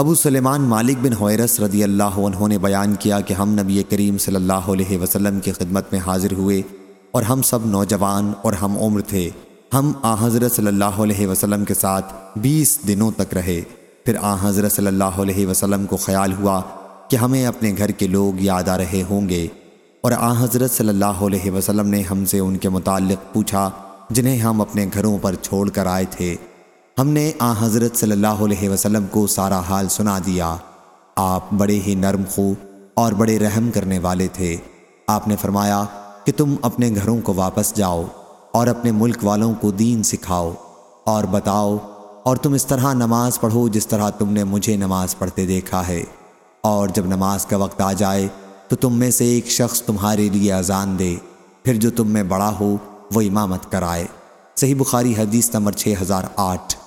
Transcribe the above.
ابو سلیمان مالک بن حویرس رضی اللہ عنہ نے بیان کیا کہ ہم نبی کریم صلی اللہ علیہ وسلم کی خدمت میں حاضر ہوئے اور ہم سب نوجوان اور ہم عمر تھے۔ ہم آ حضرت صلی اللہ علیہ وسلم کے ساتھ بیس دنوں تک رہے۔ پھر آ حضرت صلی اللہ علیہ وسلم کو خیال ہوا کہ ہمیں اپنے گھر کے لوگ یاد آ رہے ہوں گے۔ اور آ حضرت صلی اللہ علیہ وسلم نے ہم سے ان کے متعلق پوچھا جنہیں ہم اپنے گھروں پر چھوڑ کر آئے تھے۔ ہم نے آ حضرت صلی اللہ علیہ وسلم کو سارا حال سنا دیا۔ آپ بڑے ہی نرم خو اور بڑے رحم کرنے والے تھے۔ آپ نے فرمایا کہ تم اپنے گھروں کو واپس جاؤ اور اپنے ملک والوں کو دین سکھاؤ اور بتاؤ اور تم اس طرح نماز پڑھو جس طرح تم نے مجھے نماز پڑھتے دیکھا ہے۔ اور جب نماز کا وقت آ جائے تو تم میں سے ایک شخص تمہارے لیے اذان دے۔ پھر جو تم میں بڑا ہو وہ امامت کرائے۔ صحیح بخاری حدیث نمبر 6008